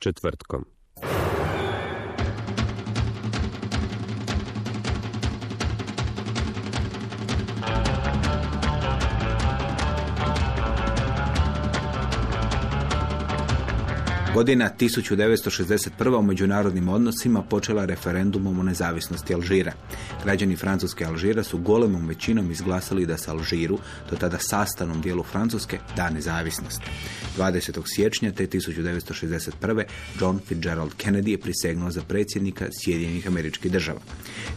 Četvrtkom. Godina 1961. u međunarodnim odnosima počela referendumom o nezavisnosti Alžira. Građani Francuske Alžira su golemom većinom izglasali da se Alžiru, do tada sastavnom dijelu Francuske, da nezavisnost. 20. siječnja te 1961. John Fitzgerald Kennedy je prisegnuo za predsjednika Sjedinjenih američkih država.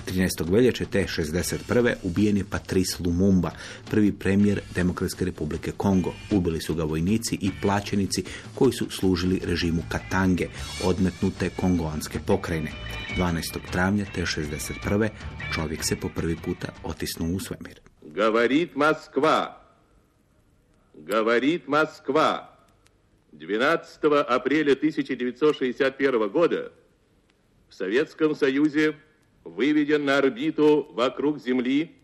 13. veljače te 61. ubijen je Patrice Lumumba, prvi premijer Demokratske republike Kongo. Ubili su ga vojnici i plaćenici koji su služili režimu Katange, odmetnute kongoanske pokrajine. 12. travnja te 61. čovjek se po prvi puta otisnuo u svemir. Говорит Москва. Говорит Москва. 12 апреля 1961 года в Советском Союзе выведен на орбиту вокруг Земли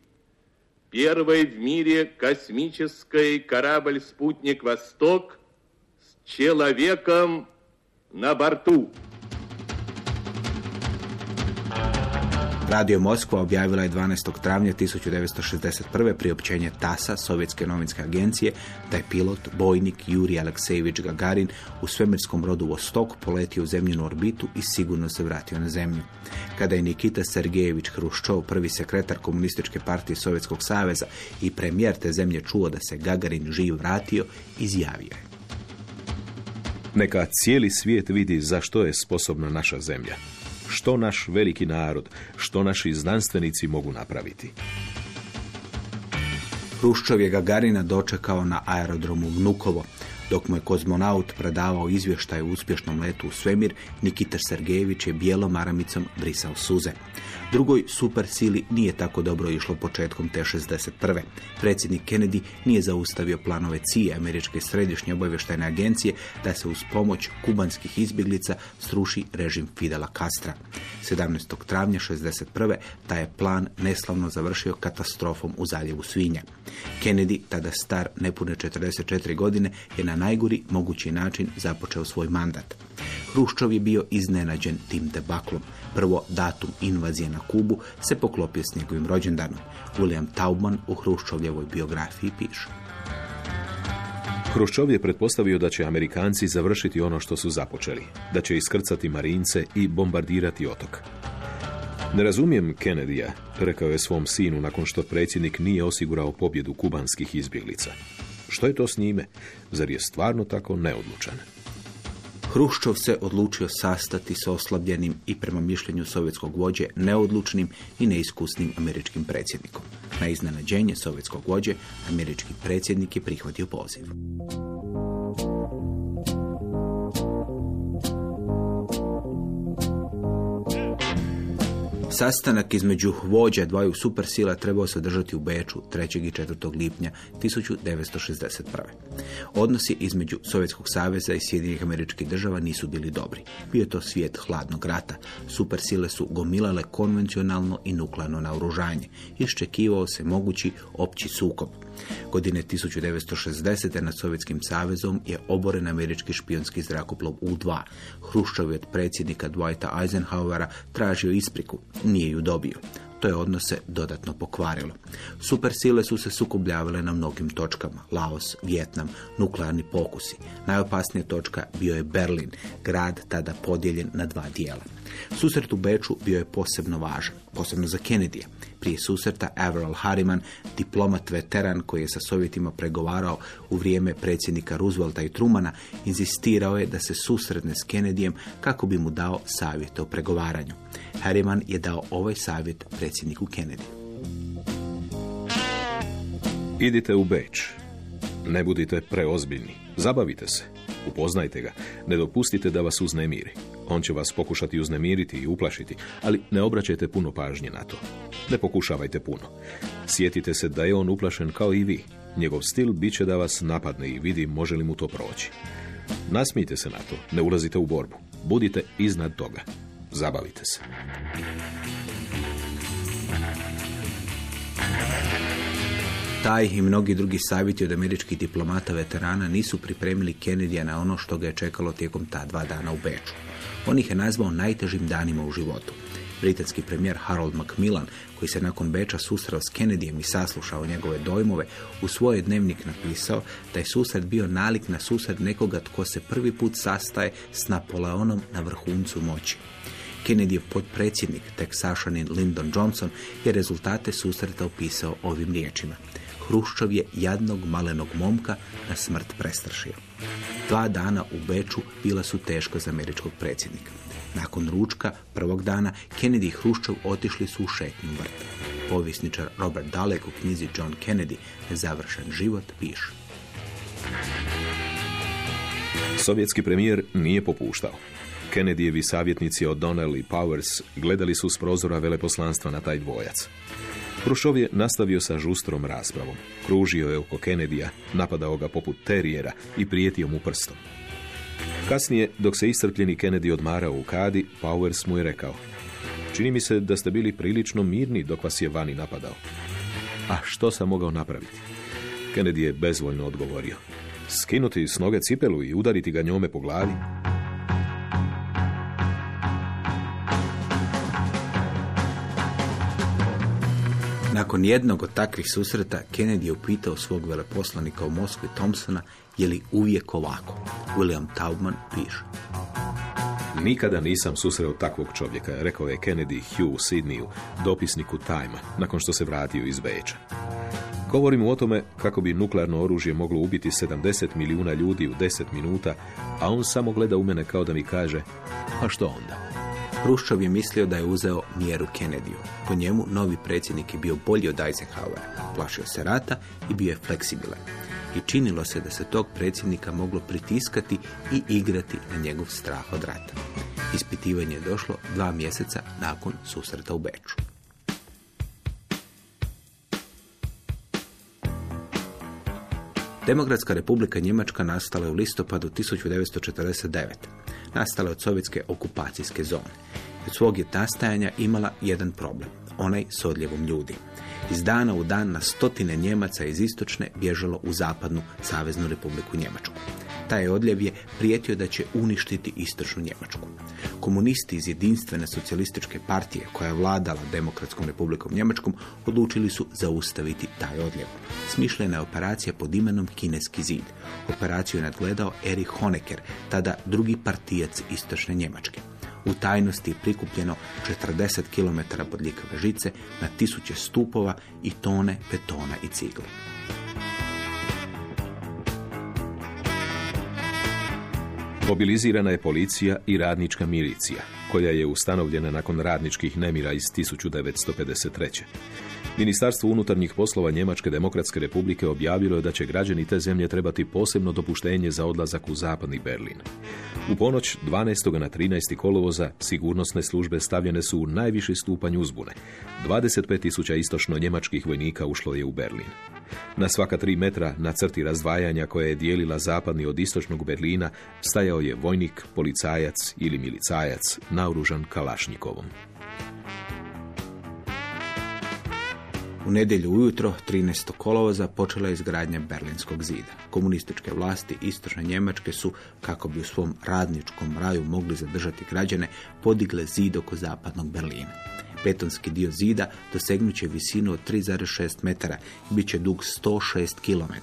первый в мире космический корабль-спутник «Восток» человеком на борту. Radio Moskva objavila je 12. travnja 1961. priopćenje TASA, Sovjetske novinske agencije, da je pilot, bojnik Juri Aleksejević Gagarin u svemirskom brodu Vostok poletio u zemljinu orbitu i sigurno se vratio na zemlju. Kada je Nikita Sergejević Hruščov, prvi sekretar komunističke partije Sovjetskog saveza i premijer te zemlje čuo da se Gagarin živ vratio, izjavio je. Neka cijeli svijet vidi za što je sposobna naša zemlja. Što naš veliki narod, što naši znanstvenici mogu napraviti. Hruščov je Gagarina dočekao na aerodromu Vnukovo. Dok mu je kozmonaut predavao izvještaj o uspješnom letu u svemir, Nikita Sergejević je bijelom aramicom brisao suze. Drugoj supersili nije tako dobro išlo početkom te 61. Predsjednik Kennedy nije zaustavio planove CIA, američke središnje obavještajne agencije, da se uz pomoć kubanskih izbjeglica sruši režim Fidela Castra. 17. travnja 61. taj je plan neslavno završio katastrofom u zaljevu Svinja. Kennedy, tada star nepune 44 godine, je na najgori mogući način započeo svoj mandat. Hruščov je bio iznenađen tim debaklom. Prvo, datum invazije na Kubu se poklopio s njegovim rođendanom. William Taubman u Hruščovljevoj biografiji piše. Hruščov je pretpostavio da će Amerikanci završiti ono što su započeli, da će iskrcati marince i bombardirati otok. Ne razumijem Kennedyja, rekao je svom sinu nakon što predsjednik nije osigurao pobjedu kubanskih izbjeglica. Što je to s njime? Zar je stvarno tako neodlučan? Hruščov se odlučio sastati sa oslabljenim i prema mišljenju sovjetskog vođe neodlučnim i neiskusnim američkim predsjednikom. Na iznenađenje sovjetskog vođe, američki predsjednik je prihvatio poziv. Sastanak između vođa dvaju supersila trebao se održati u Beču 3. i 4. lipnja 1961. Odnosi između Sovjetskog saveza i Sjedinjenih američkih država nisu bili dobri. Bio je to svijet hladnog rata. Supersile su gomilale konvencionalno i nuklearno naoružanje. Iščekivao se mogući opći sukob. Godine 1960. nad Sovjetskim savezom je oboren američki špionski zrakoplov U-2. Hruščov je od predsjednika Dwighta Eisenhowera tražio ispriku. Nije ju dobio. To je odnose dodatno pokvarilo. Supersile su se sukobljavale na mnogim točkama. Laos, Vjetnam, nuklearni pokusi. Najopasnija točka bio je Berlin, grad tada podijeljen na dva dijela. Susret u Beču bio je posebno važan, posebno za Kennedy. Prije susreta Averell Harriman, diplomat veteran koji je sa Sovjetima pregovarao u vrijeme predsjednika Roosevelta i Trumana, inzistirao je da se susretne s Kennedyjem kako bi mu dao savjete o pregovaranju. Harriman je dao ovaj savjet predsjedniku Kennedy. Idite u Beč. Ne budite preozbiljni. Zabavite se. Upoznajte ga. Ne dopustite da vas uznemiri. On će vas pokušati uznemiriti i uplašiti, ali ne obraćajte puno pažnje na to. Ne pokušavajte puno. Sjetite se da je on uplašen kao i vi. Njegov stil bit će da vas napadne i vidi može li mu to proći. Nasmijte se na to, ne ulazite u borbu. Budite iznad toga. Zabavite se. Taj i mnogi drugi savjeti od američkih diplomata veterana nisu pripremili Kennedyja na ono što ga je čekalo tijekom ta dva dana u Beču. On ih je nazvao najtežim danima u životu. Britanski premijer Harold Macmillan, koji se nakon Beča susreo s Kennedyjem i saslušao njegove dojmove, u svoj dnevnik napisao da je susret bio nalik na susret nekoga tko se prvi put sastaje s Napoleonom na vrhuncu moći. Kennedy je potpredsjednik, teksašanin Lyndon Johnson je rezultate susreta opisao ovim riječima. Hruščov je jadnog malenog momka na smrt prestrašio. Dva dana u Beču bila su teška za američkog predsjednika. Nakon ručka prvog dana Kennedy i Hruščov otišli su u šetnju vrt. Povisničar Robert Dalek u knjizi John Kennedy Nezavršen život piše. Sovjetski premijer nije popuštao. Kennedyjevi savjetnici O'Donnell i Powers gledali su s prozora veleposlanstva na taj dvojac. Hrušov je nastavio sa žustrom raspravom. Kružio je oko Kennedyja, napadao ga poput terijera i prijetio mu prstom. Kasnije, dok se iscrpljeni Kennedy odmarao u kadi, Powers mu je rekao Čini mi se da ste bili prilično mirni dok vas je vani napadao. A što sam mogao napraviti? Kennedy je bezvoljno odgovorio. Skinuti s noge cipelu i udariti ga njome po glavi? Nakon jednog od takvih susreta, Kennedy je upitao svog veleposlanika u Moskvi Thompsona je li uvijek ovako. William Taubman piše. Nikada nisam susreo takvog čovjeka, rekao je Kennedy Hugh Sidneyu, dopisniku Time, nakon što se vratio iz Beča. Govorim o tome kako bi nuklearno oružje moglo ubiti 70 milijuna ljudi u 10 minuta, a on samo gleda u mene kao da mi kaže, a što onda? Hruščov je mislio da je uzeo mjeru Kennedyu. Po njemu novi predsjednik je bio bolji od Eisenhowera. Plašio se rata i bio je fleksibilan. I činilo se da se tog predsjednika moglo pritiskati i igrati na njegov strah od rata. Ispitivanje je došlo dva mjeseca nakon susreta u Beču. Demokratska republika Njemačka nastala je u listopadu 1949. Nastala je od sovjetske okupacijske zone. Od svog je nastajanja imala jedan problem, onaj s odljevom ljudi. Iz dana u dan na stotine Njemaca iz istočne bježalo u zapadnu Saveznu republiku Njemačku. Taj odljev je prijetio da će uništiti istočnu Njemačku. Komunisti iz jedinstvene socijalističke partije koja je vladala Demokratskom republikom Njemačkom odlučili su zaustaviti taj odljev. Smišljena je operacija pod imenom Kineski zid. Operaciju je nadgledao Erich Honecker, tada drugi partijac istočne Njemačke. U tajnosti je prikupljeno 40 km bodljikave žice na tisuće stupova i tone betona i cigle. Mobilizirana je policija i radnička milicija, koja je ustanovljena nakon radničkih nemira iz 1953. Ministarstvo unutarnjih poslova Njemačke demokratske republike objavilo je da će građani te zemlje trebati posebno dopuštenje za odlazak u zapadni Berlin. U ponoć 12. na 13. kolovoza sigurnosne službe stavljene su u najviši stupanj uzbune. 25.000 istočno njemačkih vojnika ušlo je u Berlin. Na svaka tri metra na crti razdvajanja koja je dijelila zapadni od istočnog Berlina stajao je vojnik, policajac ili milicajac naoružan kalašnjikovom. U nedjelju ujutro, 13. kolovoza, počela je izgradnja Berlinskog zida. Komunističke vlasti istočne Njemačke su, kako bi u svom radničkom raju mogli zadržati građane, podigle zid oko zapadnog Berlina. Betonski dio zida dosegnut će visinu od 3,6 metara i bit će dug 106 km.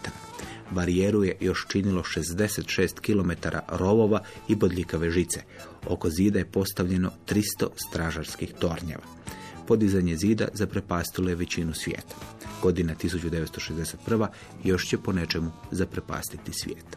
Barijeru je još činilo 66 km rovova i bodljikave žice. Oko zida je postavljeno 300 stražarskih tornjeva. Podizanje zida zaprepastilo je većinu svijeta. Godina 1961. još će po nečemu zaprepastiti svijet.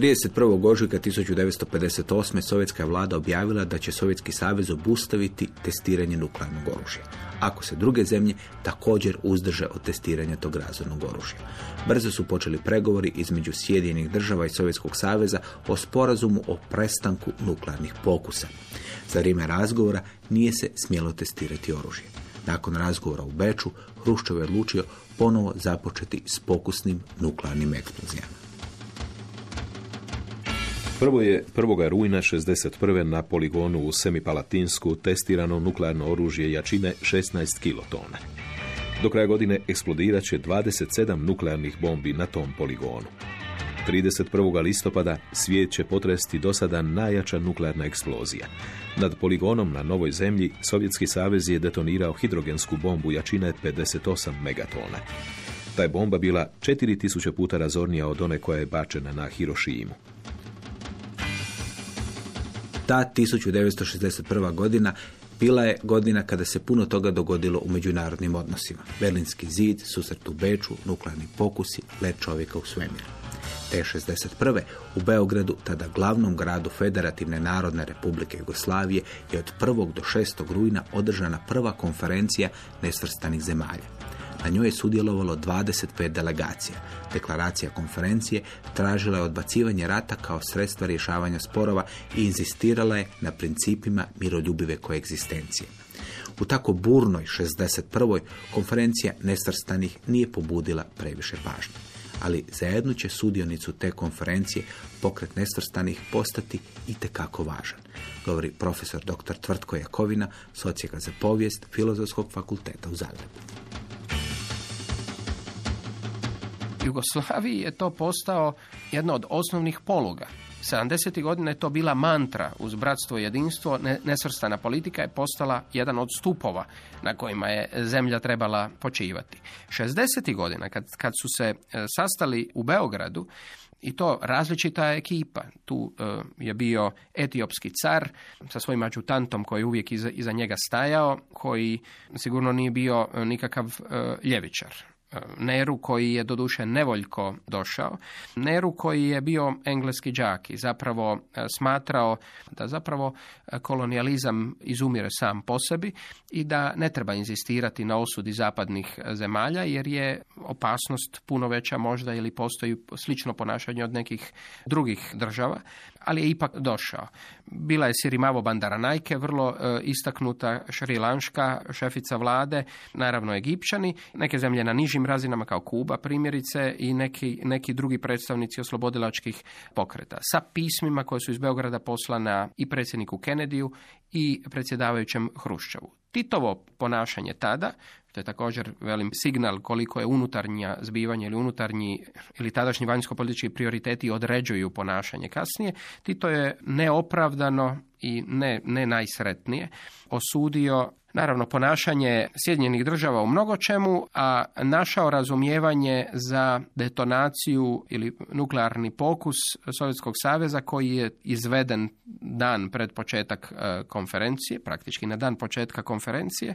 31. ožujka 1958. sovjetska vlada objavila da će Sovjetski savez obustaviti testiranje nuklearnog oružja. Ako se druge zemlje također uzdrže od testiranja tog razornog oružja. Brzo su počeli pregovori između Sjedinjenih država i Sovjetskog saveza o sporazumu o prestanku nuklearnih pokusa. Za vrijeme razgovora nije se smjelo testirati oružje. Nakon razgovora u Beču, Hruščov je odlučio ponovo započeti s pokusnim nuklearnim eksplozijama. Prvo je 1. rujna 61. na poligonu u Semipalatinsku testirano nuklearno oružje jačine 16 kilotona. Do kraja godine eksplodirat će 27 nuklearnih bombi na tom poligonu. 31. listopada svijet će potresti do sada najjača nuklearna eksplozija. Nad poligonom na Novoj zemlji Sovjetski savez je detonirao hidrogensku bombu jačine 58 megatona. Ta je bomba bila 4000 puta razornija od one koja je bačena na Hirošimu. Ta 1961. godina bila je godina kada se puno toga dogodilo u međunarodnim odnosima. Berlinski zid, susret u Beču, nuklearni pokusi, let čovjeka u svemiru. Te 61. u Beogradu, tada glavnom gradu Federativne narodne republike Jugoslavije, je od 1. do 6. rujna održana prva konferencija nesvrstanih zemalja. Na njoj je sudjelovalo 25 delegacija. Deklaracija konferencije tražila je odbacivanje rata kao sredstva rješavanja sporova i inzistirala je na principima miroljubive koegzistencije. U tako burnoj 61. konferencija nesvrstanih nije pobudila previše pažnje. Ali za jednu će sudionicu te konferencije pokret nesvrstanih postati i tekako važan, govori profesor dr. Tvrtko Jakovina, socijaka za povijest Filozofskog fakulteta u Zagrebu. Jugoslaviji je to postao jedna od osnovnih poluga. 70. godina je to bila mantra uz bratstvo i jedinstvo, nesvrstana politika je postala jedan od stupova na kojima je zemlja trebala počivati. 60. godina kad, kad su se e, sastali u Beogradu i to različita ekipa. Tu e, je bio etiopski car sa svojim adjutantom koji je uvijek iza, njega stajao, koji sigurno nije bio nikakav e, ljevičar. Neru koji je doduše nevoljko došao, Neru koji je bio engleski đak i zapravo e, smatrao da zapravo e, kolonijalizam izumire sam po sebi i da ne treba inzistirati na osudi zapadnih zemalja jer je opasnost puno veća možda ili postoji slično ponašanje od nekih drugih država, ali je ipak došao. Bila je Sirimavo Bandaranajke, vrlo e, istaknuta šrilanška šefica vlade, naravno Egipćani, neke zemlje na nižim razinama kao Kuba primjerice i neki, neki drugi predstavnici oslobodilačkih pokreta. Sa pismima koje su iz Beograda poslana i predsjedniku Kennedyju i predsjedavajućem Hruščovu. Titovo ponašanje tada, to je također velim signal koliko je unutarnja zbivanje ili unutarnji ili tadašnji vanjsko-politički prioriteti određuju ponašanje. Kasnije, Tito je neopravdano i ne, ne najsretnije. Osudio naravno ponašanje Sjedinjenih država u mnogo čemu, a našao razumijevanje za detonaciju ili nuklearni pokus Sovjetskog saveza koji je izveden dan pred početak e, konferencije, praktički na dan početka konferencije,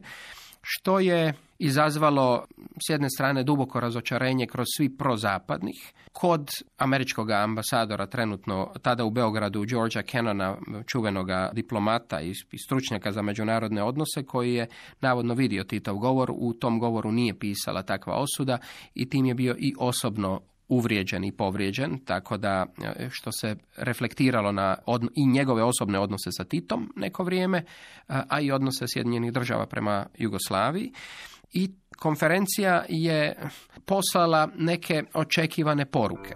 što je izazvalo s jedne strane duboko razočarenje kroz svi prozapadnih. Kod američkog ambasadora trenutno tada u Beogradu Georgia Cannona, čuvenoga diplomata i stručnjaka za međunarodne odnose koji je navodno vidio Titov govor, u tom govoru nije pisala takva osuda i tim je bio i osobno uvrijeđen i povrijeđen, tako da e, što se reflektiralo na i njegove osobne odnose sa Titom neko vrijeme, a i odnose Sjedinjenih država prema Jugoslaviji. I konferencija je poslala neke očekivane poruke.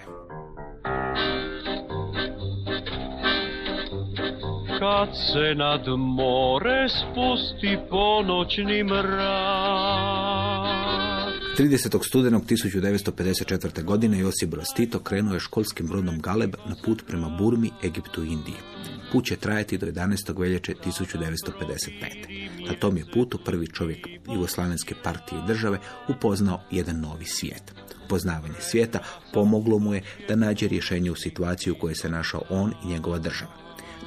Kad se nad more spusti ponoćni mrak 30. studenog 1954. godine Josip Broz krenuo je školskim brodom Galeb na put prema Burmi, Egiptu i Indiji. Put će trajati do 11. veljače 1955. Na tom je putu prvi čovjek Jugoslavenske partije i države upoznao jedan novi svijet. Poznavanje svijeta pomoglo mu je da nađe rješenje u situaciji u kojoj se našao on i njegova država.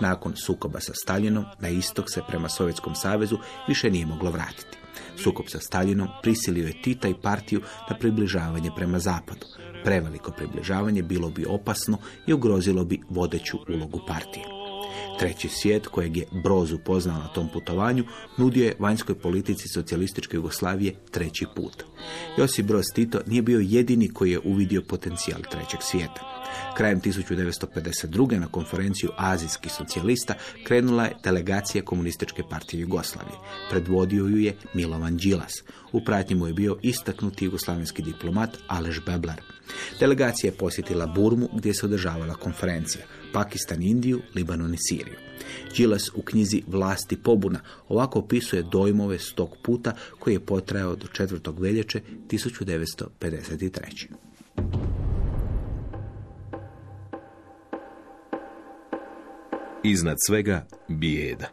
Nakon sukoba sa Staljinom, na istok se prema Sovjetskom savezu više nije moglo vratiti. Sukob sa Staljinom prisilio je Tita i partiju na približavanje prema zapadu. Preveliko približavanje bilo bi opasno i ugrozilo bi vodeću ulogu partije. Treći svijet, kojeg je Broz upoznao na tom putovanju, nudio je vanjskoj politici socijalističke Jugoslavije treći put. Josip Broz Tito nije bio jedini koji je uvidio potencijal trećeg svijeta. Krajem 1952. na konferenciju azijskih socijalista krenula je delegacija Komunističke partije Jugoslavije. Predvodio ju je Milovan Đilas. U pratnji mu je bio istaknuti jugoslavenski diplomat Aleš Beblar. Delegacija je posjetila Burmu gdje se održavala konferencija, Pakistan, Indiju, Libanon i Siriju. Đilas u knjizi Vlasti pobuna ovako opisuje dojmove s tog puta koji je potrajao do 4. veljače 1953. Iznad svega bijeda.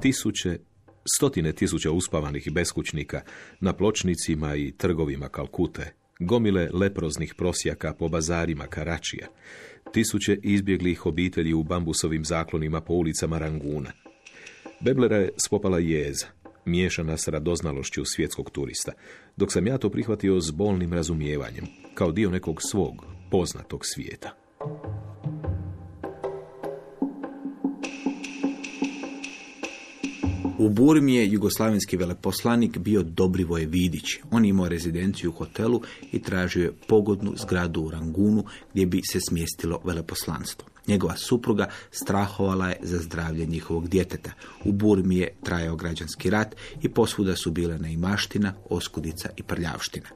Tisuće, stotine tisuća uspavanih beskućnika na pločnicima i trgovima Kalkute, gomile leproznih prosjaka po bazarima Karačija, tisuće izbjeglih obitelji u bambusovim zaklonima po ulicama Ranguna. Beblera je spopala jeza, miješana s radoznalošću svjetskog turista, dok sam ja to prihvatio s bolnim razumijevanjem, kao dio nekog svog poznatog svijeta. U Burmi je jugoslavenski veleposlanik bio Dobrivoje Vidić. On imao rezidenciju u hotelu i tražio je pogodnu zgradu u Rangunu gdje bi se smjestilo veleposlanstvo. Njegova supruga strahovala je za zdravlje njihovog djeteta. U Burmi je trajao građanski rat i posvuda su bile neimaština, oskudica i prljavština.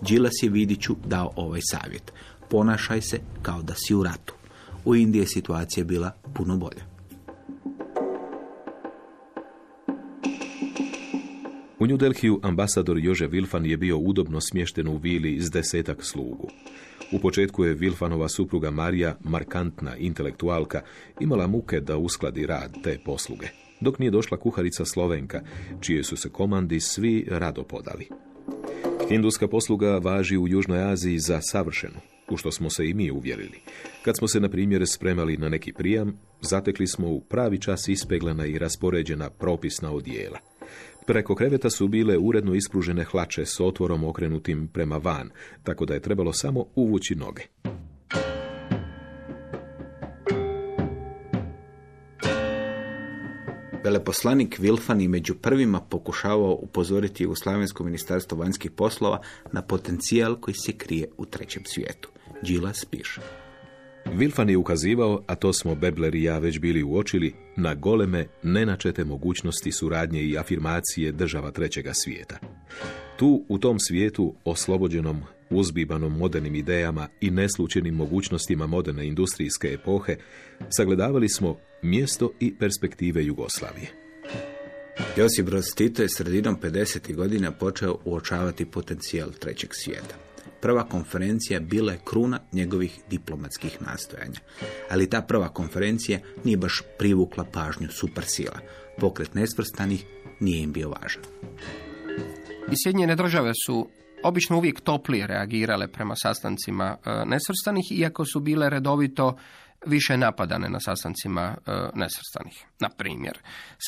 Đilas je Vidiću dao ovaj savjet. Ponašaj se kao da si u ratu. U Indiji je situacija bila puno bolja. U New Delhiju ambasador Jože Vilfan je bio udobno smješten u vili s desetak slugu. U početku je Vilfanova supruga Marija, markantna intelektualka, imala muke da uskladi rad te posluge, dok nije došla kuharica Slovenka, čije su se komandi svi rado podali. Hinduska posluga važi u Južnoj Aziji za savršenu, u što smo se i mi uvjerili. Kad smo se, na primjer, spremali na neki prijam, zatekli smo u pravi čas ispeglana i raspoređena propisna odijela. Preko kreveta su bile uredno ispružene hlače s otvorom okrenutim prema van, tako da je trebalo samo uvući noge. Veleposlanik Vilfan i među prvima pokušavao upozoriti Jugoslavensko ministarstvo vanjskih poslova na potencijal koji se krije u trećem svijetu. Đilas piše. Vilfan je ukazivao, a to smo Bebler i ja već bili uočili, na goleme, nenačete mogućnosti suradnje i afirmacije država trećega svijeta. Tu, u tom svijetu, oslobođenom, uzbibanom modernim idejama i neslučenim mogućnostima moderne industrijske epohe, sagledavali smo mjesto i perspektive Jugoslavije. Josip Broz Tito je sredinom 50. godina počeo uočavati potencijal trećeg svijeta. Prva konferencija bila je kruna njegovih diplomatskih nastojanja. Ali ta prva konferencija nije baš privukla pažnju supersila. Pokret nesvrstanih nije im bio važan. I Sjedinjene države su obično uvijek toplije reagirale prema sastancima e, nesvrstanih, iako su bile redovito više napadane na sastancima e, nesvrstanih. Na primjer,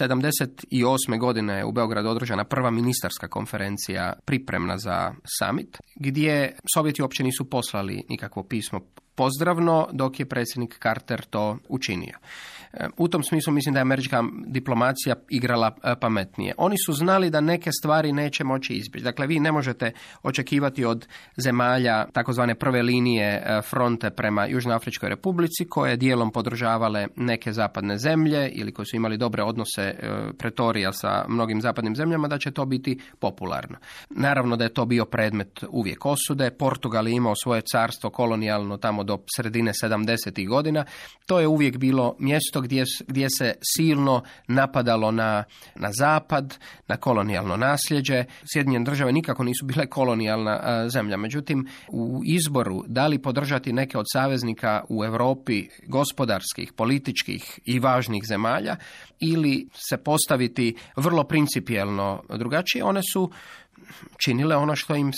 78. godine je u Beogradu održana prva ministarska konferencija pripremna za summit, gdje Sovjeti uopće nisu poslali nikakvo pismo pozdravno, dok je predsjednik Carter to učinio. U tom smislu mislim da je američka diplomacija igrala e, pametnije. Oni su znali da neke stvari neće moći izbjeći. Dakle, vi ne možete očekivati od zemalja takozvane prve linije e, fronte prema Južnoafričkoj republici, koje dijelom podržavale neke zapadne zemlje ili koji su imali dobre odnose e, pretorija sa mnogim zapadnim zemljama, da će to biti popularno. Naravno da je to bio predmet uvijek osude. Portugal je imao svoje carstvo kolonijalno tamo do sredine 70. godina. To je uvijek bilo mjesto gdje, gdje se silno napadalo na, na zapad, na kolonijalno nasljeđe. Sjedinjene države nikako nisu bile kolonijalna zemlja. Međutim, u izboru da li podržati neke od saveznika u Europi gospodarskih, političkih i važnih zemalja ili se postaviti vrlo principijelno drugačije, one su činile ono što im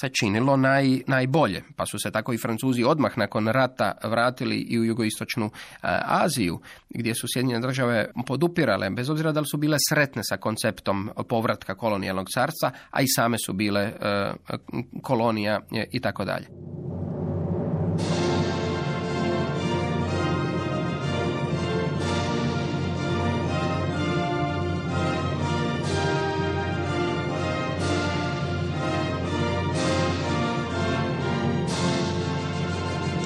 se činilo naj, najbolje. Pa su se tako i Francuzi odmah nakon rata vratili i u jugoistočnu e, Aziju, gdje su Sjedinjene države podupirale, bez obzira da li su bile sretne sa konceptom povratka kolonijalnog carca, a i same su bile e, kolonija i tako dalje.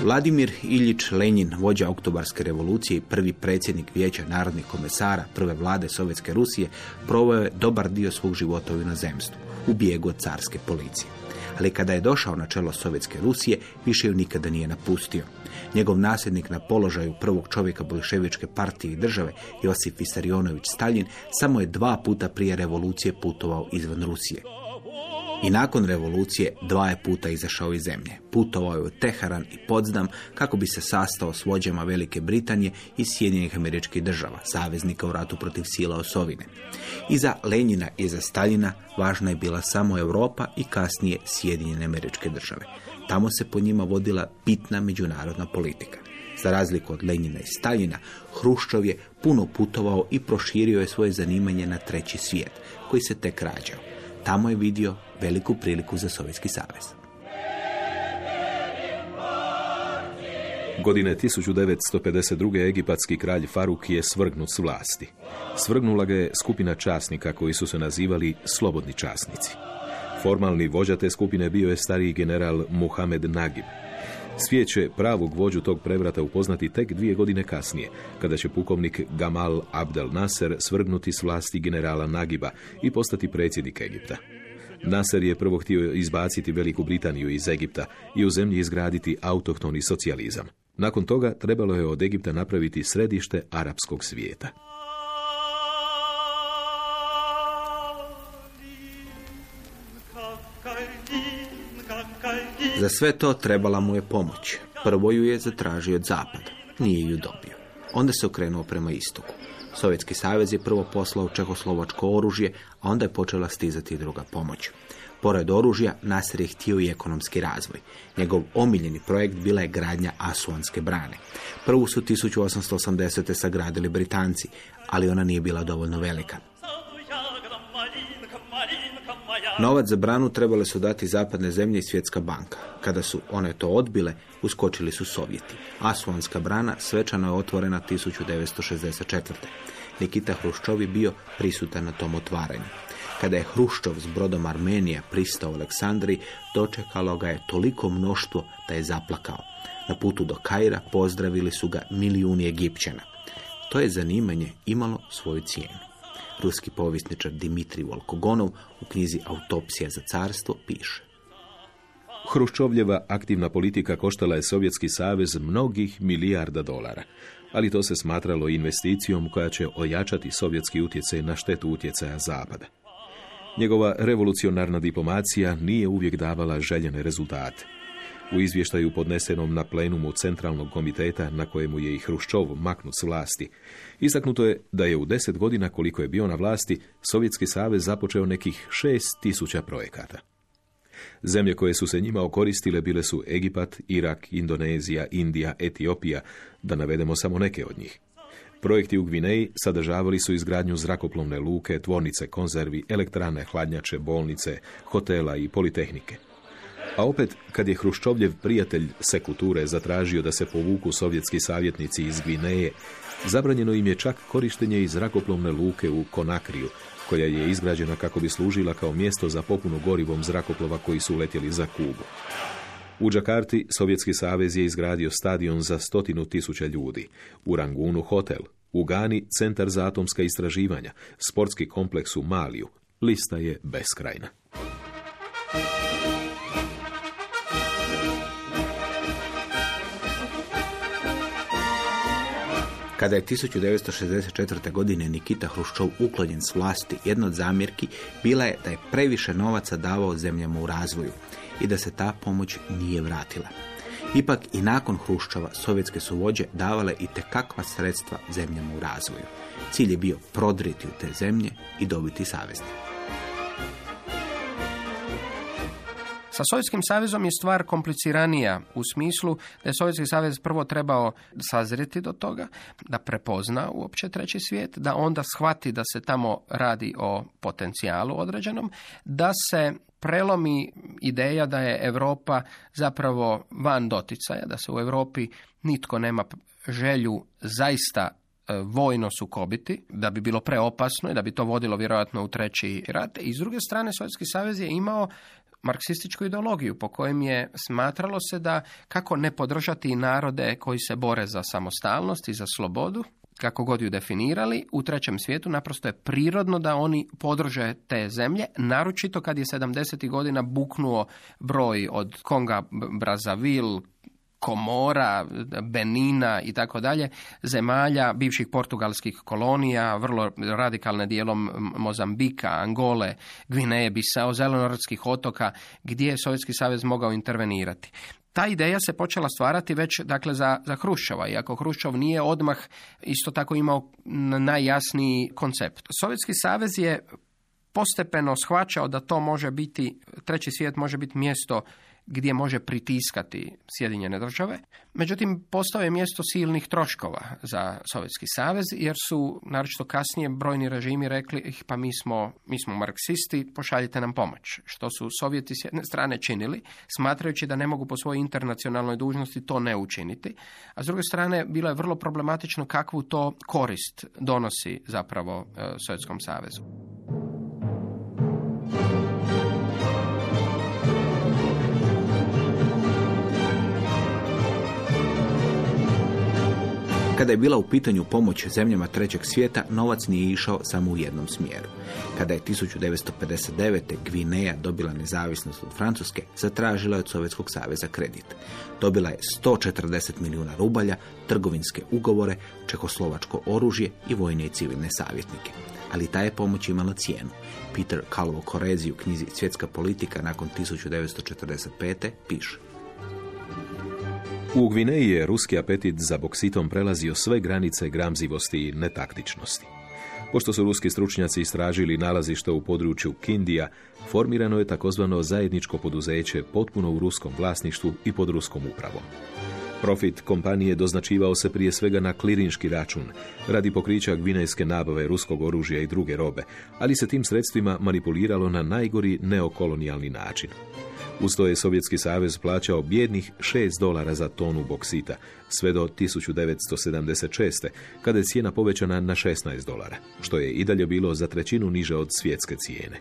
Vladimir Iljić Lenin, vođa oktobarske revolucije i prvi predsjednik vijeća narodnih komesara prve vlade Sovjetske Rusije, proveo je dobar dio svog života u inozemstvu, u bijegu od carske policije. Ali kada je došao na čelo Sovjetske Rusije, više ju nikada nije napustio. Njegov nasljednik na položaju prvog čovjeka bolševičke partije i države, Josif Visarionović Stalin, samo je dva puta prije revolucije putovao izvan Rusije. I nakon revolucije dva je puta izašao iz zemlje. Putovao je u Teheran i Potsdam kako bi se sastao s vođama Velike Britanije i Sjedinjenih američkih država, saveznika u ratu protiv sila osovine. I za Lenjina i za Staljina važna je bila samo Europa i kasnije Sjedinjene američke države. Tamo se po njima vodila bitna međunarodna politika. Za razliku od Lenjina i Staljina, Hruščov je puno putovao i proširio je svoje zanimanje na treći svijet, koji se tek rađao. Tamo je vidio veliku priliku za Sovjetski savez. Godine 1952. egipatski kralj Faruk je svrgnut s vlasti. Svrgnula ga je skupina časnika koji su se nazivali slobodni časnici. Formalni vođa te skupine bio je stariji general Muhammed Nagib. Svijet će pravog vođu tog prevrata upoznati tek dvije godine kasnije, kada će pukovnik Gamal Abdel Nasser svrgnuti s vlasti generala Nagiba i postati predsjednik Egipta. Nasser je prvo htio izbaciti Veliku Britaniju iz Egipta i u zemlji izgraditi autohtoni socijalizam. Nakon toga trebalo je od Egipta napraviti središte arapskog svijeta. Za sve to trebala mu je pomoć. Prvo ju je zatražio od zapada. Nije ju dobio. Onda se okrenuo prema istoku. Sovjetski savez je prvo poslao čehoslovačko oružje, a onda je počela stizati druga pomoć. Pored oružja, Nasir je htio i ekonomski razvoj. Njegov omiljeni projekt bila je gradnja Asuanske brane. Prvu su 1880. sagradili Britanci, ali ona nije bila dovoljno velika. Novac za branu trebale su dati zapadne zemlje i svjetska banka. Kada su one to odbile, uskočili su Sovjeti. Asuanska brana svečano je otvorena 1964. Nikita Hruščov je bio prisutan na tom otvaranju. Kada je Hruščov s brodom Armenija pristao u Aleksandri, dočekalo ga je toliko mnoštvo da je zaplakao. Na putu do Kaira pozdravili su ga milijuni Egipćana. To je zanimanje imalo svoju cijenu. Ruski povisničar Dimitri Volkogonov u knjizi Autopsija za carstvo piše. Hruščovljeva aktivna politika koštala je Sovjetski savez mnogih milijarda dolara, ali to se smatralo investicijom koja će ojačati sovjetski utjecaj na štetu utjecaja Zapada. Njegova revolucionarna diplomacija nije uvijek davala željene rezultate. U izvještaju podnesenom na plenumu Centralnog komiteta na kojemu je i Hruščov maknut s vlasti, istaknuto je da je u deset godina koliko je bio na vlasti Sovjetski savez započeo nekih šest tisuća projekata. Zemlje koje su se njima okoristile bile su Egipat, Irak, Indonezija, Indija, Etiopija, da navedemo samo neke od njih. Projekti u Gvineji sadržavali su izgradnju zrakoplovne luke, tvornice, konzervi, elektrane, hladnjače, bolnice, hotela i politehnike. A opet, kad je Hruščovljev prijatelj Sekuture zatražio da se povuku sovjetski savjetnici iz Gvineje, zabranjeno im je čak korištenje iz zrakoplovne luke u Konakriju, koja je izgrađena kako bi služila kao mjesto za popunu gorivom zrakoplova koji su letjeli za Kubu. U Džakarti Sovjetski savez je izgradio stadion za stotinu tisuća ljudi, u Rangunu hotel, u Gani centar za atomska istraživanja, sportski kompleks u Maliju. Lista je beskrajna. Kada je 1964. godine Nikita Hruščov uklonjen s vlasti, jedna od zamjerki bila je da je previše novaca davao zemljama u razvoju i da se ta pomoć nije vratila. Ipak i nakon Hruščova sovjetske su vođe davale i tekakva sredstva zemljama u razvoju. Cilj je bio prodriti u te zemlje i dobiti saveznike. Sa Sovjetskim savezom je stvar kompliciranija u smislu da je Sovjetski savez prvo trebao sazreti do toga, da prepozna uopće treći svijet, da onda shvati da se tamo radi o potencijalu određenom, da se prelomi ideja da je Europa zapravo van doticaja, da se u Europi nitko nema želju zaista e, vojno sukobiti, da bi bilo preopasno i da bi to vodilo vjerojatno u treći rat. I s druge strane, Sovjetski savez je imao marksističku ideologiju po kojem je smatralo se da kako ne podržati narode koji se bore za samostalnost i za slobodu, kako god ju definirali, u trećem svijetu naprosto je prirodno da oni podrže te zemlje, naročito kad je 70. godina buknuo broj od Konga, Brazavil, Komora, Benina i tako dalje, zemalja bivših portugalskih kolonija, vrlo radikalne dijelom Mozambika, Angole, Gvineje, Bisao, Zelenorodskih otoka, gdje je Sovjetski savez mogao intervenirati. Ta ideja se počela stvarati već dakle, za, za Hruščova, iako Hruščov nije odmah isto tako imao najjasniji koncept. Sovjetski savez je postepeno shvaćao da to može biti, treći svijet može biti mjesto gdje može pritiskati Sjedinjene države. Međutim, postao je mjesto silnih troškova za Sovjetski savez, jer su, naročito kasnije, brojni režimi rekli, pa mi smo, mi smo marksisti, pošaljite nam pomoć. Što su Sovjeti s jedne strane činili, smatrajući da ne mogu po svojoj internacionalnoj dužnosti to ne učiniti. A s druge strane, bilo je vrlo problematično kakvu to korist donosi zapravo e, Sovjetskom savezu. Kada je bila u pitanju pomoć zemljama trećeg svijeta, novac nije išao samo u jednom smjeru. Kada je 1959. Gvineja dobila nezavisnost od Francuske, zatražila je od Sovjetskog saveza kredit. Dobila je 140 milijuna rubalja, trgovinske ugovore, čekoslovačko oružje i vojne i civilne savjetnike. Ali ta je pomoć imala cijenu. Peter Calvo Korezi u knjizi Svjetska politika nakon 1945. piše. U Gvineji je ruski apetit za boksitom prelazio sve granice gramzivosti i netaktičnosti. Pošto su ruski stručnjaci istražili nalazište u području Kindija, formirano je takozvano zajedničko poduzeće potpuno u ruskom vlasništvu i pod ruskom upravom. Profit kompanije doznačivao se prije svega na klirinški račun, radi pokrića gvinejske nabave ruskog oružja i druge robe, ali se tim sredstvima manipuliralo na najgori neokolonijalni način. Uz to je Sovjetski savez plaćao bjednih 6 dolara za tonu boksita, sve do 1976. kada je cijena povećana na 16 dolara, što je i dalje bilo za trećinu niže od svjetske cijene.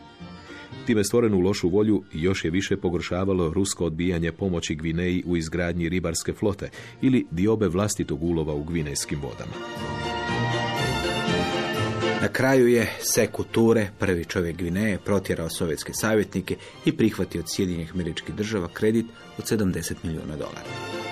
Time stvorenu lošu volju još je više pogoršavalo rusko odbijanje pomoći Gvineji u izgradnji ribarske flote ili diobe vlastitog ulova u gvinejskim vodama. Na kraju je Seku Ture, prvi čovjek Gvineje, protjerao sovjetske savjetnike i prihvatio od Sjedinjenih američkih država kredit od 70 milijuna dolara.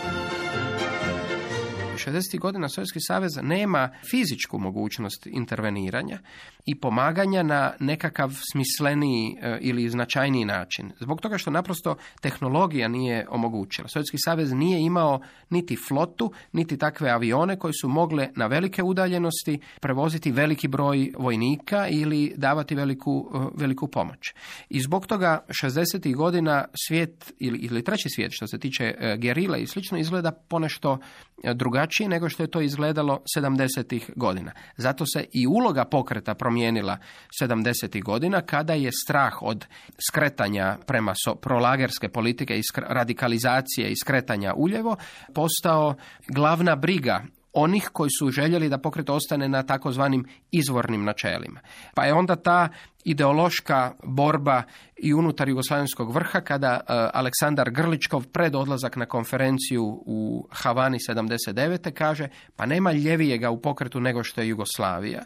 60. godina Sovjetski savez nema fizičku mogućnost interveniranja i pomaganja na nekakav smisleniji e, ili značajniji način. Zbog toga što naprosto tehnologija nije omogućila. Sovjetski savez nije imao niti flotu, niti takve avione koji su mogle na velike udaljenosti prevoziti veliki broj vojnika ili davati veliku, e, veliku pomoć. I zbog toga 60. godina svijet ili, ili treći svijet što se tiče e, gerile i slično izgleda ponešto drugačije nego što je to izgledalo 70. godina. Zato se i uloga pokreta promijenila 70. godina kada je strah od skretanja prema so, prolagerske politike radikalizacije i skretanja uljevo postao glavna briga onih koji su željeli da pokret ostane na takozvanim izvornim načelima. Pa je onda ta ideološka borba i unutar jugoslavenskog vrha kada e, Aleksandar Grličkov pred odlazak na konferenciju u Havani 79. kaže pa nema ljevijega u pokretu nego što je Jugoslavija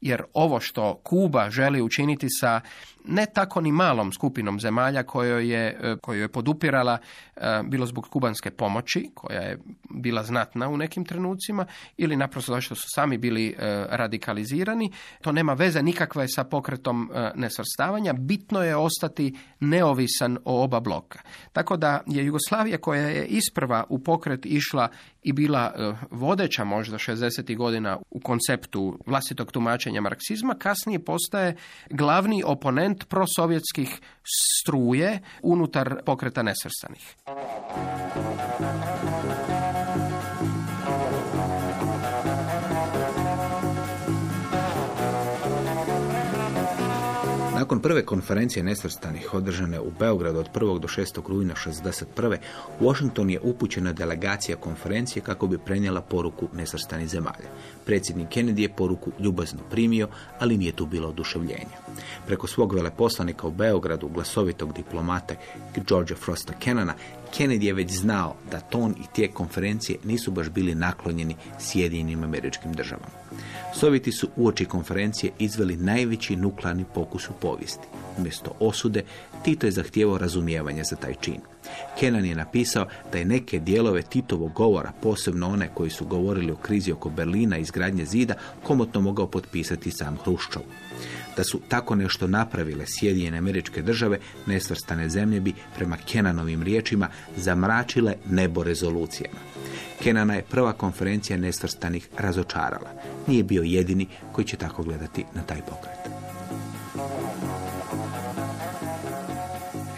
jer ovo što Kuba želi učiniti sa ne tako ni malom skupinom zemalja kojoj je, e, koju je podupirala e, bilo zbog kubanske pomoći, koja je bila znatna u nekim trenucima, ili naprosto zato su sami bili e, radikalizirani. To nema veze nikakve sa pokretom nesvrstavanja. Bitno je ostati neovisan o oba bloka. Tako da je Jugoslavija koja je isprva u pokret išla i bila vodeća možda 60. godina u konceptu vlastitog tumačenja marksizma, kasnije postaje glavni oponent prosovjetskih struje unutar pokreta nesvrstanih. Nakon prve konferencije nesvrstanih održane u Beogradu od 1. do 6. rujna 1961. Washington je upućena delegacija konferencije kako bi prenijela poruku nesvrstanih zemalja. Predsjednik Kennedy je poruku ljubazno primio, ali nije tu bilo oduševljenja. Preko svog veleposlanika u Beogradu, glasovitog diplomate Georgia Frosta Kennana, Kennedy je već znao da ton i tijek konferencije nisu baš bili naklonjeni Sjedinjenim američkim državama. Sovjeti su uoči konferencije izveli najveći nuklearni pokus u povijesti. Umjesto osude, Tito je zahtijevao razumijevanje za taj čin. Kenan je napisao da je neke dijelove Titovog govora, posebno one koji su govorili o krizi oko Berlina i izgradnje zida, komotno mogao potpisati sam Hruščov. Da su tako nešto napravile Sjedinjene američke države, nesvrstane zemlje bi, prema Kenanovim riječima, zamračile nebo rezolucijama. Kenana je prva konferencija nesvrstanih razočarala. Nije bio jedini koji će tako gledati na taj pokret.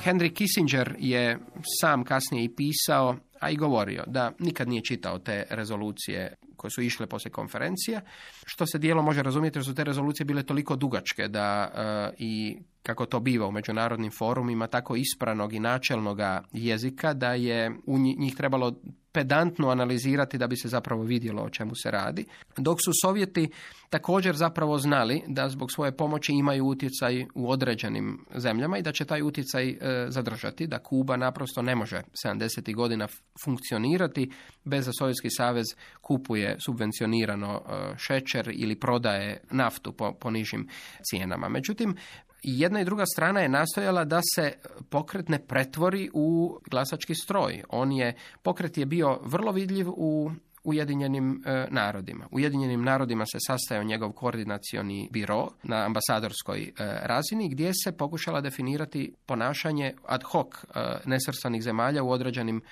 Henry Kissinger je sam kasnije i pisao, a i govorio da nikad nije čitao te rezolucije koje su išle poslije konferencije, što se dijelo može razumjeti jer su te rezolucije bile toliko dugačke da e, i kako to biva u međunarodnim forumima, tako ispranog i načelnog jezika, da je u njih trebalo pedantno analizirati da bi se zapravo vidjelo o čemu se radi. Dok su Sovjeti također zapravo znali da zbog svoje pomoći imaju utjecaj u određenim zemljama i da će taj utjecaj e, zadržati, da Kuba naprosto ne može 70. godina funkcionirati bez da Sovjetski savez kupuje subvencionirano e, šećer ili prodaje naftu po, po nižim cijenama. Međutim, jedna i druga strana je nastojala da se pokret ne pretvori u glasački stroj. On je, pokret je bio vrlo vidljiv u Ujedinjenim e, narodima. Ujedinjenim narodima se sastajao njegov koordinacioni biro na ambasadorskoj e, razini gdje se pokušala definirati ponašanje ad hoc e, nesrstanih zemalja u određenim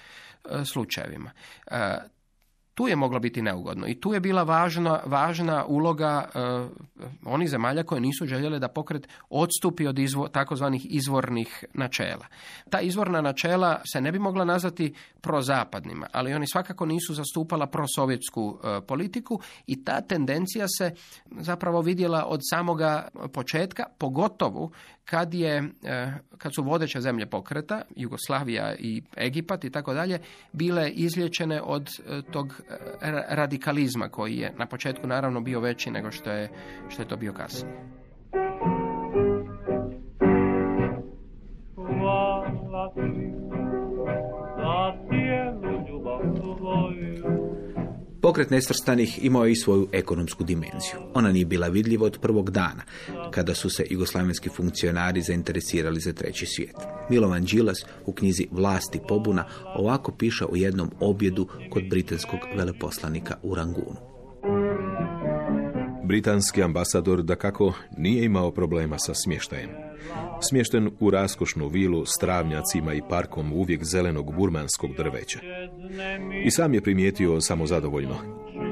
slučajevima tu je moglo biti neugodno i tu je bila važna, važna uloga uh, onih zemalja koje nisu željele da pokret odstupi od izvo, takozvanih izvornih načela. Ta izvorna načela se ne bi mogla nazvati prozapadnima, ali oni svakako nisu zastupala prosovjetsku uh, politiku i ta tendencija se zapravo vidjela od samoga početka, pogotovo kad, je, e, kad su vodeće zemlje pokreta, Jugoslavija i Egipat i tako dalje, bile izlječene od e, tog e, radikalizma koji je na početku naravno bio veći nego što je, što je to bio kasnije. Pokret nesvrstanih imao je i svoju ekonomsku dimenziju. Ona nije bila vidljiva od prvog dana, kada su se jugoslavenski funkcionari zainteresirali za treći svijet. Milovan Đilas u knjizi Vlasti pobuna ovako piše u jednom objedu kod britanskog veleposlanika u Rangunu. Britanski ambasador da kako nije imao problema sa smještajem. Smješten u raskošnu vilu s travnjacima i parkom uvijek zelenog burmanskog drveća. I sam je primijetio samozadovoljno.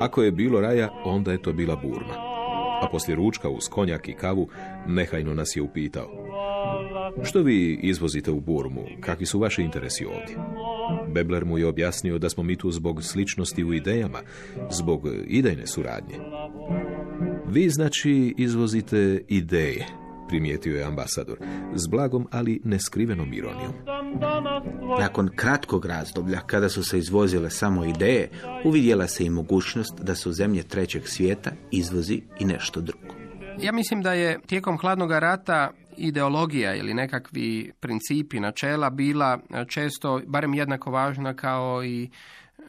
Ako je bilo raja, onda je to bila burma. A poslije ručka uz konjak i kavu, nehajno nas je upitao. Što vi izvozite u Burmu? Kakvi su vaši interesi ovdje? Bebler mu je objasnio da smo mi tu zbog sličnosti u idejama, zbog idejne suradnje. Vi znači izvozite ideje, primijetio je ambasador, s blagom ali neskrivenom ironijom. Nakon kratkog razdoblja, kada su se izvozile samo ideje, uvidjela se i mogućnost da se u zemlje trećeg svijeta izvozi i nešto drugo. Ja mislim da je tijekom hladnog rata ideologija ili nekakvi principi, načela bila često barem jednako važna kao i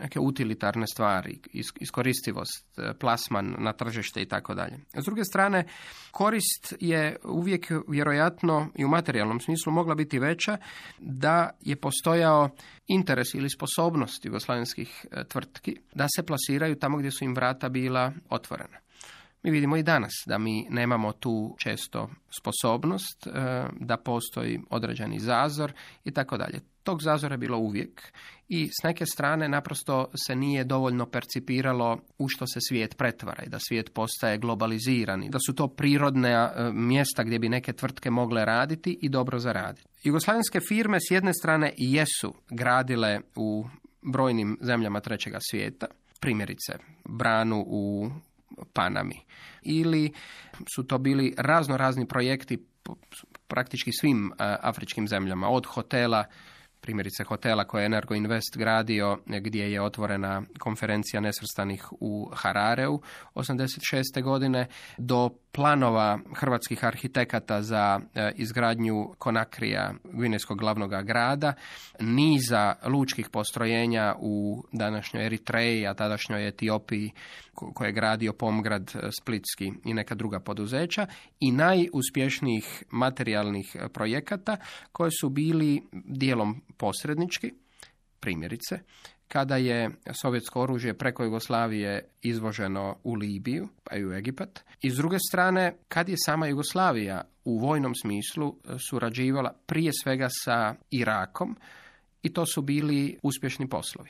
neke utilitarne stvari, iskoristivost, e, plasman na tržište i tako dalje. S druge strane, korist je uvijek vjerojatno i u materijalnom smislu mogla biti veća da je postojao interes ili sposobnost jugoslavenskih e, tvrtki da se plasiraju tamo gdje su im vrata bila otvorena. Mi vidimo i danas da mi nemamo tu često sposobnost, e, da postoji određeni zazor i tako dalje. Tog zazora je bilo uvijek i s neke strane naprosto se nije dovoljno percipiralo u što se svijet pretvara i da svijet postaje globaliziran i da su to prirodne e, mjesta gdje bi neke tvrtke mogle raditi i dobro zaraditi. Jugoslavenske firme s jedne strane jesu gradile u brojnim zemljama trećega svijeta, primjerice branu u Panami. Ili su to bili razno razni projekti praktički svim e, afričkim zemljama, od hotela primjerice hotela koje je Energo Invest gradio gdje je otvorena konferencija nesvrstanih u Harareu 86. godine do planova hrvatskih arhitekata za e, izgradnju Konakrija, Gvinejskog glavnog grada, niza lučkih postrojenja u današnjoj Eritreji, a tadašnjoj Etiopiji koje je gradio Pomgrad e, Splitski i neka druga poduzeća i najuspješnijih materijalnih e, projekata koje su bili dijelom posrednički, primjerice, kada je sovjetsko oružje preko Jugoslavije izvoženo u Libiju, pa i u Egipat. I s druge strane, kad je sama Jugoslavija u vojnom smislu surađivala prije svega sa Irakom, i to su bili uspješni poslovi.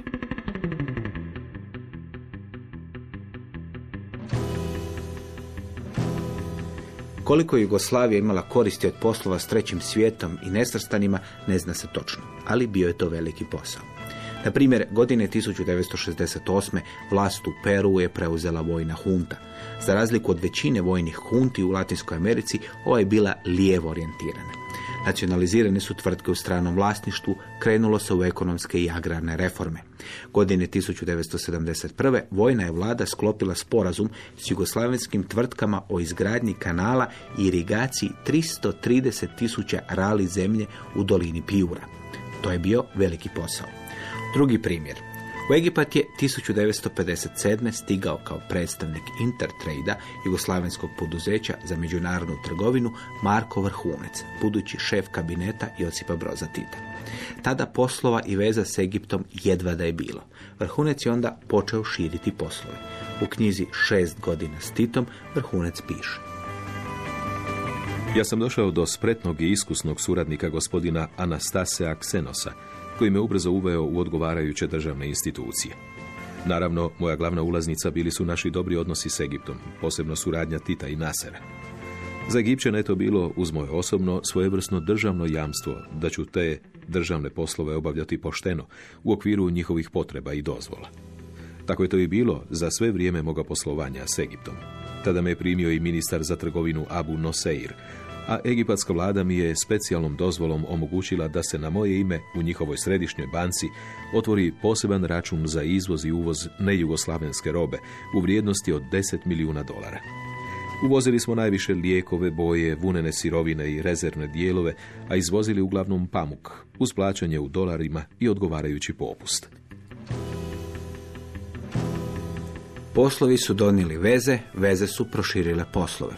Koliko je Jugoslavija imala koristi od poslova s trećim svijetom i nesrstanima ne zna se točno, ali bio je to veliki posao. Na primjer, godine 1968. vlast u Peru je preuzela vojna hunta. Za razliku od većine vojnih hunti u Latinskoj Americi, ova je bila lijevo orijentirana. Nacionalizirane su tvrtke u stranom vlasništvu, krenulo se u ekonomske i agrarne reforme. Godine 1971. vojna je vlada sklopila sporazum s jugoslavenskim tvrtkama o izgradnji kanala i irigaciji 330 tisuća rali zemlje u dolini Pijura. To je bio veliki posao. Drugi primjer. U Egipat je 1957. stigao kao predstavnik Intertrade-a, jugoslavenskog poduzeća za međunarodnu trgovinu, Marko Vrhunec, budući šef kabineta Josipa Broza Tita. Tada poslova i veza s Egiptom jedva da je bilo. Vrhunec je onda počeo širiti poslove. U knjizi Šest godina s Titom Vrhunec piše. Ja sam došao do spretnog i iskusnog suradnika gospodina Anastasea Ksenosa, koji me ubrzo uveo u odgovarajuće državne institucije. Naravno, moja glavna ulaznica bili su naši dobri odnosi s Egiptom, posebno suradnja Tita i Nasera. Za Egipćane je to bilo, uz moje osobno, svojevrsno državno jamstvo da ću te državne poslove obavljati pošteno u okviru njihovih potreba i dozvola. Tako je to i bilo za sve vrijeme moga poslovanja s Egiptom. Tada me je primio i ministar za trgovinu Abu Noseir, a egipatska vlada mi je specijalnom dozvolom omogućila da se na moje ime u njihovoj središnjoj banci otvori poseban račun za izvoz i uvoz nejugoslavenske robe u vrijednosti od 10 milijuna dolara. Uvozili smo najviše lijekove, boje, vunene sirovine i rezervne dijelove, a izvozili uglavnom pamuk, uz plaćanje u dolarima i odgovarajući popust. Poslovi su donijeli veze, veze su proširile poslove.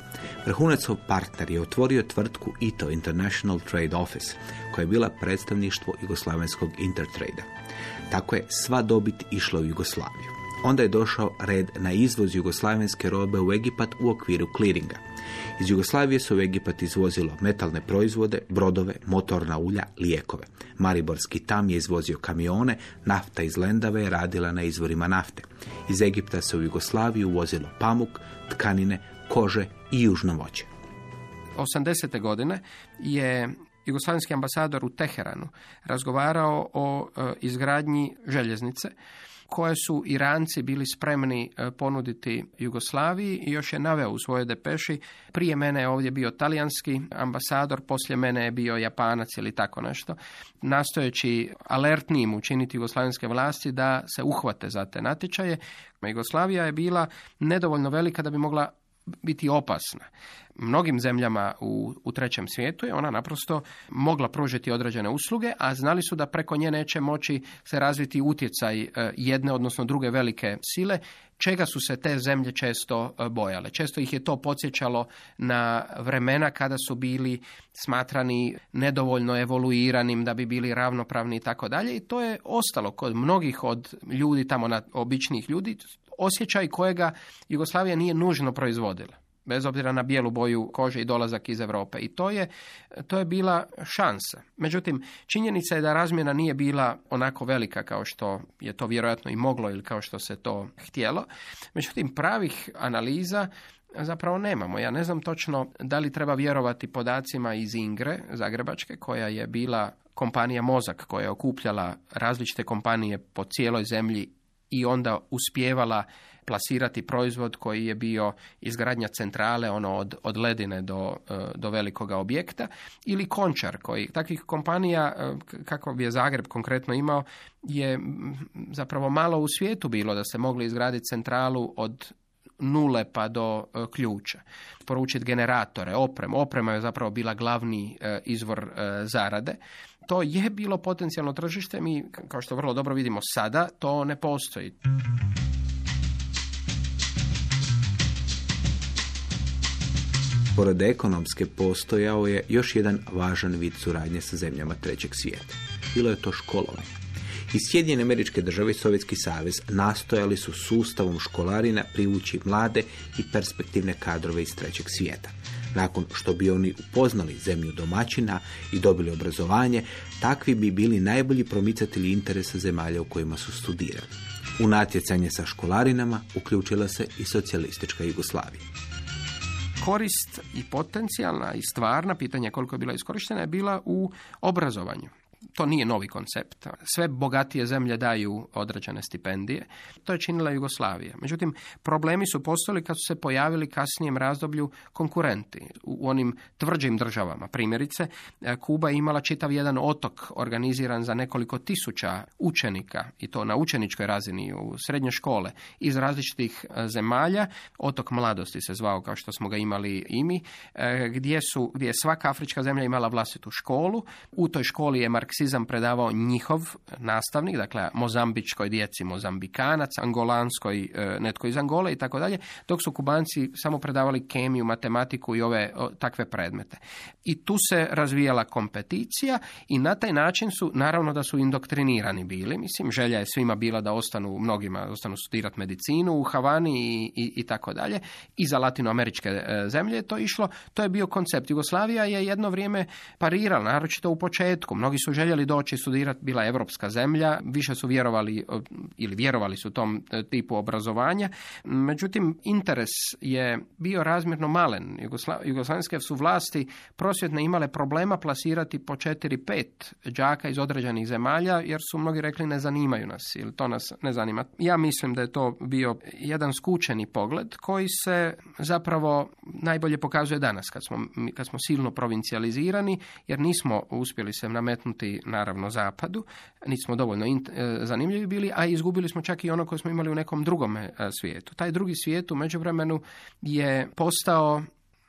Vrhunacov partner je otvorio tvrtku ITO International Trade Office, koja je bila predstavništvo jugoslavenskog Intertrade. Tako je sva dobit išla u Jugoslaviju. Onda je došao red na izvoz jugoslavenske robe u Egipat u okviru clearinga. Iz Jugoslavije se u Egipat izvozilo metalne proizvode, brodove, motorna ulja, lijekove. Mariborski tam je izvozio kamione, nafta iz Lendave je radila na izvorima nafte. Iz Egipta se u Jugoslaviju uvozilo pamuk, tkanine, kože i južno voće. 80. godine je jugoslavenski ambasador u Teheranu razgovarao o e, izgradnji željeznice koje su Iranci bili spremni e, ponuditi Jugoslaviji i još je naveo u svojoj depeši. Prije mene je ovdje bio talijanski ambasador, poslije mene je bio Japanac ili tako nešto, nastojeći alertnijim učiniti jugoslavenske vlasti da se uhvate za te natječaje. Jugoslavija je bila nedovoljno velika da bi mogla biti opasna. Mnogim zemljama u, u trećem svijetu je ona naprosto mogla pružiti određene usluge, a znali su da preko nje neće moći se razviti utjecaj e, jedne, odnosno druge velike sile, čega su se te zemlje često e, bojale. Često ih je to podsjećalo na vremena kada su bili smatrani nedovoljno evoluiranim da bi bili ravnopravni i tako dalje i to je ostalo kod mnogih od ljudi tamo na običnih ljudi osjećaj kojega Jugoslavija nije nužno proizvodila bez obzira na bijelu boju kože i dolazak iz Europe. I to je, to je bila šansa. Međutim, činjenica je da razmjena nije bila onako velika kao što je to vjerojatno i moglo ili kao što se to htjelo. Međutim, pravih analiza zapravo nemamo. Ja ne znam točno da li treba vjerovati podacima iz Ingre, Zagrebačke, koja je bila kompanija Mozak, koja je okupljala različite kompanije po cijeloj zemlji i onda uspijevala plasirati proizvod koji je bio izgradnja centrale ono od, od ledine do, e, do velikoga objekta ili končar koji takvih kompanija e, kako bi je Zagreb konkretno imao je zapravo malo u svijetu bilo da se mogli izgraditi centralu od nule pa do e, ključa. Poručiti generatore, opremu. Oprema je zapravo bila glavni izvor zarade. To je bilo potencijalno tržište, mi kao što vrlo dobro vidimo sada, to ne postoji. Pored ekonomske postojao je još jedan važan vid suradnje sa zemljama trećeg svijeta. Bilo je to školovanje. I Sjedinjene američke države i Sovjetski savez nastojali su sustavom školarina privući mlade i perspektivne kadrove iz trećeg svijeta. Nakon što bi oni upoznali zemlju domaćina i dobili obrazovanje, takvi bi bili najbolji promicatelji interesa zemalja u kojima su studirali. U natjecanje sa školarinama uključila se i socijalistička Jugoslavija korist i potencijalna i stvarna, pitanje koliko je bila iskorištena, je bila u obrazovanju to nije novi koncept. Sve bogatije zemlje daju određene stipendije. To je činila Jugoslavija. Međutim, problemi su postali kad su se pojavili kasnijem razdoblju konkurenti u onim tvrđim državama. Primjerice, Kuba je imala čitav jedan otok organiziran za nekoliko tisuća učenika i to na učeničkoj razini u srednje škole iz različitih e, zemalja. Otok mladosti se zvao kao što smo ga imali i mi, e, gdje, su, gdje je svaka afrička zemlja imala vlastitu školu. U toj školi je marksizam marksizam predavao njihov nastavnik, dakle mozambičkoj djeci mozambikanac, angolanskoj e, netko iz Angole i tako dalje, dok su kubanci samo predavali kemiju, matematiku i ove takve predmete. I tu se razvijala kompeticija i na taj način su, naravno da su indoktrinirani bili, mislim, želja je svima bila da ostanu, mnogima ostanu studirati medicinu u Havani i, i, i tako dalje, i za latinoameričke e, zemlje je to išlo, to je bio koncept. Jugoslavija je jedno vrijeme parirala, naročito u početku, mnogi su željeli doći studirati, bila je evropska zemlja, više su vjerovali ili vjerovali su tom e, tipu obrazovanja. Međutim, interes je bio razmjerno malen. Jugoslavenske su vlasti prosvjetne imale problema plasirati po 4-5 đaka iz određenih zemalja, jer su mnogi rekli ne zanimaju nas ili to nas ne zanima. Ja mislim da je to bio jedan skučeni pogled koji se zapravo najbolje pokazuje danas kad smo, kad smo silno provincijalizirani, jer nismo uspjeli se nametnuti naravno zapadu, nismo dovoljno e, zanimljivi bili, a izgubili smo čak i ono koje smo imali u nekom drugom e, svijetu. Taj drugi svijet u međuvremenu je postao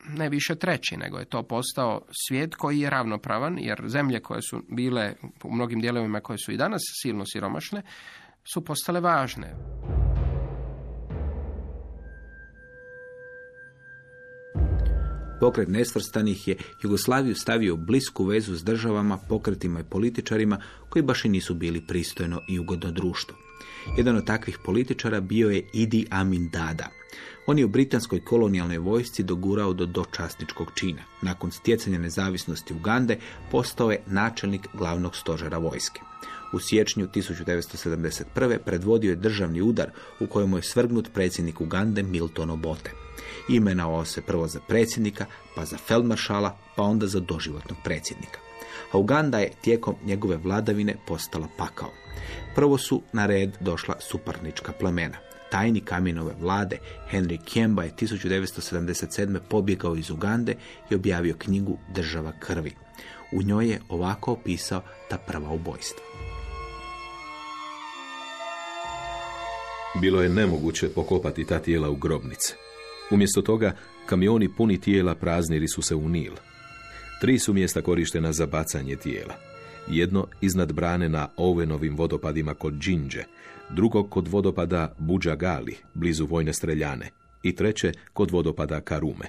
ne više treći, nego je to postao svijet koji je ravnopravan, jer zemlje koje su bile u mnogim dijelovima koje su i danas silno siromašne, su postale važne. Pokret nesvrstanih je Jugoslaviju stavio blisku vezu s državama, pokretima i političarima koji baš i nisu bili pristojno i ugodno društvo. Jedan od takvih političara bio je Idi Amin Dada. On je u britanskoj kolonijalnoj vojsci dogurao do dočasničkog čina. Nakon stjecanja nezavisnosti Ugande postao je načelnik glavnog stožera vojske. U siječnju 1971. predvodio je državni udar u kojemu je svrgnut predsjednik Ugande Milton Obote. Imenovao se prvo za predsjednika, pa za feldmaršala, pa onda za doživotnog predsjednika. A Uganda je tijekom njegove vladavine postala pakao. Prvo su na red došla suparnička plemena. Tajni Kaminove vlade Henry Kemba je 1977. pobjegao iz Ugande i objavio knjigu Država krvi. U njoj je ovako opisao ta prva ubojstva. Bilo je nemoguće pokopati ta tijela u grobnice. Umjesto toga, kamioni puni tijela praznili su se u Nil. Tri su mjesta korištena za bacanje tijela. Jedno iznad brane na Ovenovim vodopadima kod Džinđe, drugo kod vodopada Buđa Gali, blizu vojne streljane, i treće kod vodopada Karume.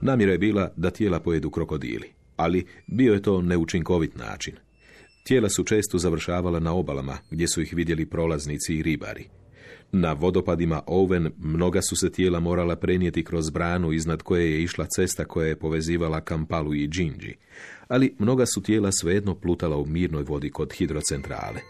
Namjera je bila da tijela pojedu krokodili, ali bio je to neučinkovit način. Tijela su često završavala na obalama gdje su ih vidjeli prolaznici i ribari. Na vodopadima Oven mnoga su se tijela morala prenijeti kroz branu iznad koje je išla cesta koja je povezivala Kampalu i Džinđi, ali mnoga su tijela svejedno plutala u mirnoj vodi kod hidrocentrale.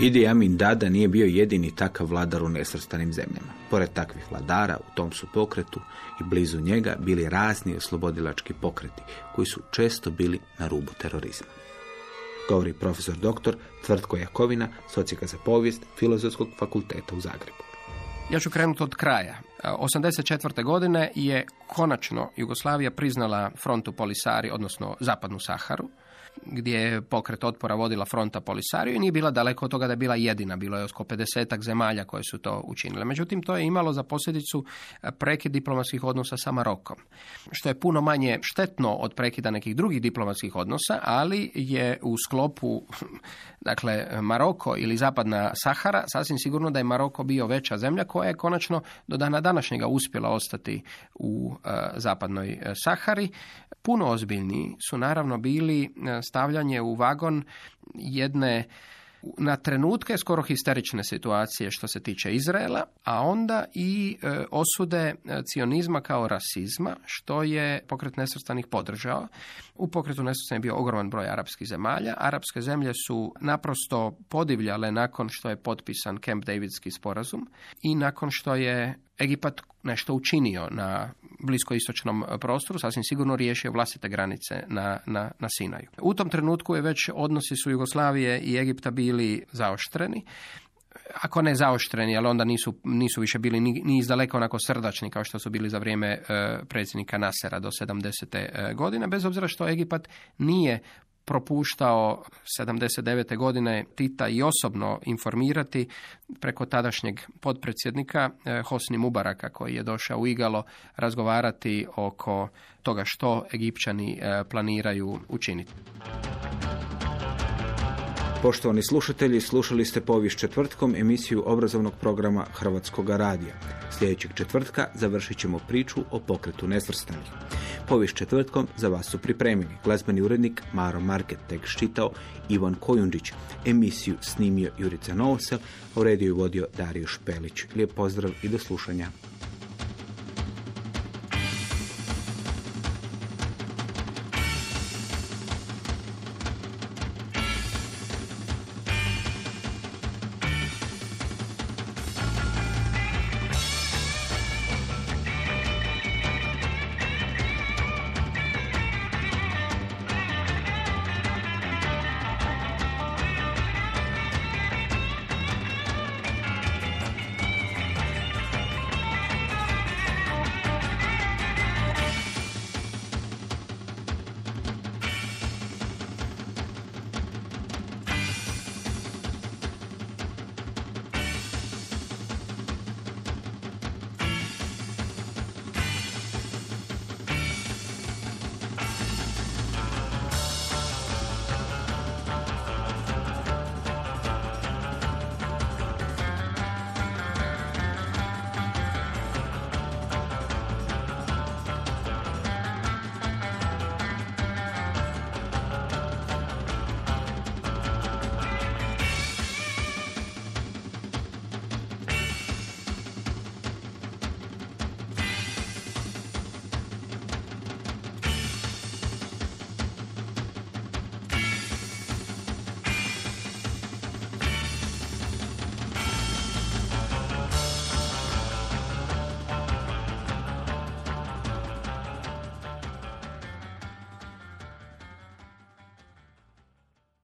Idi Amin Dada nije bio jedini takav vladar u nesrstanim zemljama. Pored takvih vladara u tom su pokretu i blizu njega bili razni oslobodilački pokreti koji su često bili na rubu terorizma. Govori profesor doktor Tvrtko Jakovina, socijaka za povijest Filozofskog fakulteta u Zagrebu. Ja ću krenuti od kraja. 84. godine je konačno Jugoslavija priznala frontu Polisari, odnosno zapadnu Saharu gdje je pokret otpora vodila fronta Polisario i nije bila daleko od toga da je bila jedina, bilo je oko 50 zemalja koje su to učinile. Međutim, to je imalo za posljedicu e, prekid diplomatskih odnosa sa Marokom, što je puno manje štetno od prekida nekih drugih diplomatskih odnosa, ali je u sklopu dakle Maroko ili zapadna Sahara, sasvim sigurno da je Maroko bio veća zemlja koja je konačno do dana današnjega uspjela ostati u e, zapadnoj e, Sahari. Puno ozbiljniji su naravno bili stavljanje u vagon jedne na trenutke skoro histerične situacije što se tiče Izraela, a onda i e, osude e, cionizma kao rasizma, što je pokret nesvrstanih podržao. U pokretu nesvrstanih je bio ogroman broj arapskih zemalja. Arapske zemlje su naprosto podivljale nakon što je potpisan Camp Davidski sporazum i nakon što je Egipat nešto učinio na bliskoistočnom prostoru, sasvim sigurno riješio vlastite granice na, na, na Sinaju. U tom trenutku je već odnosi su Jugoslavije i Egipta bili zaoštreni, ako ne zaoštreni, ali onda nisu, nisu više bili ni, ni izdaleko onako srdačni kao što su bili za vrijeme e, predsjednika Nasera do 70. E, godine, bez obzira što Egipat nije propuštao 79. godine Tita i osobno informirati preko tadašnjeg potpredsjednika eh, Hosni Mubaraka koji je došao u Igalo razgovarati oko toga što Egipćani eh, planiraju učiniti. Poštovani slušatelji, slušali ste povijest četvrtkom emisiju obrazovnog programa Hrvatskog radija. Sljedećeg četvrtka završit ćemo priču o pokretu nesvrstanih. Povijest četvrtkom za vas su pripremili glazbeni urednik Maro Market, tekst čitao Ivan Kojundžić, emisiju snimio Jurica Novosel, u rediju vodio Dario Špelić. Lijep pozdrav i do slušanja.